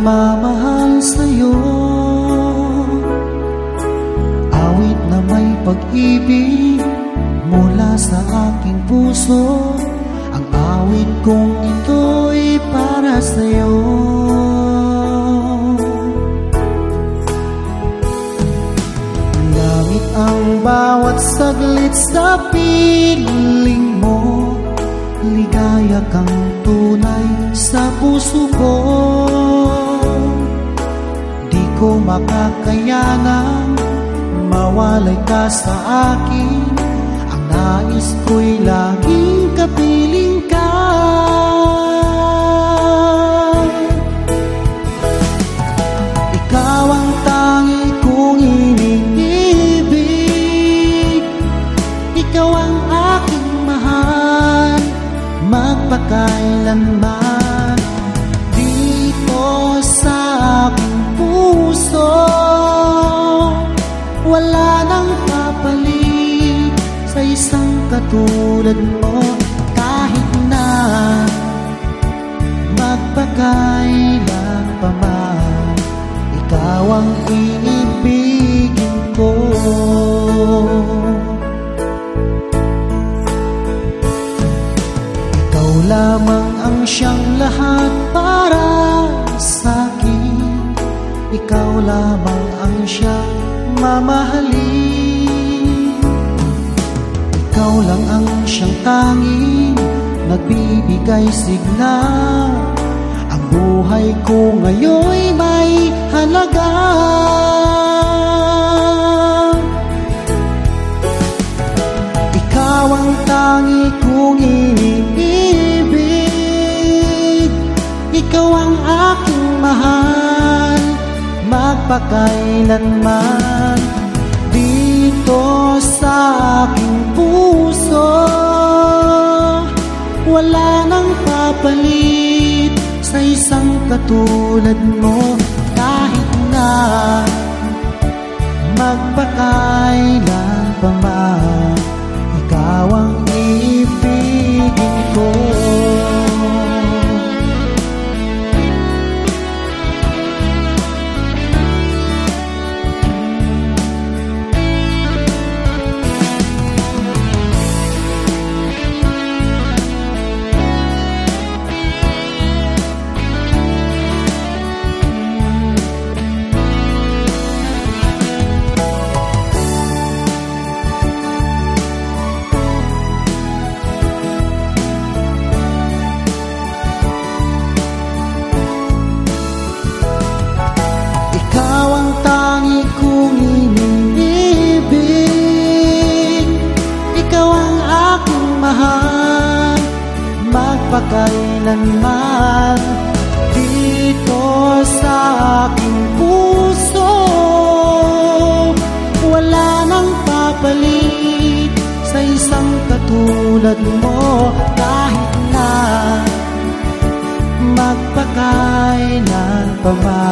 nagmamahal sa'yo. Awit na may pag-ibig mula sa aking puso. Ang awit kong ito'y para sa'yo. Gamit ang bawat saglit sa piling mo Ligaya kang tunay sa puso ko ko makakayanang mawalay ka sa akin. Ang nais ko'y laging kapiling ka. Ikaw ang tangi kong iniibig. Ikaw ang aking mahal. Magpakailanman isang katulad mo Kahit na Magpakailan pa man Ikaw ang iibigin ko. Ikaw lamang ang siyang lahat para sa akin. Ikaw lamang ang siyang mamahalin Ikaw lang ang siyang tanging nagbibigay sigla Ang buhay ko ngayon'y may halaga. Ikaw ang tangi kong iniibig. Ikaw ang aking mahal. Magpakailanman Dito sa aking puso. Wala nang papalit Sa isang katulad mo Magpakailanman Dito sa aking puso. Wala nang papalit Sa isang katulad mo Kahit na magpakailan pa man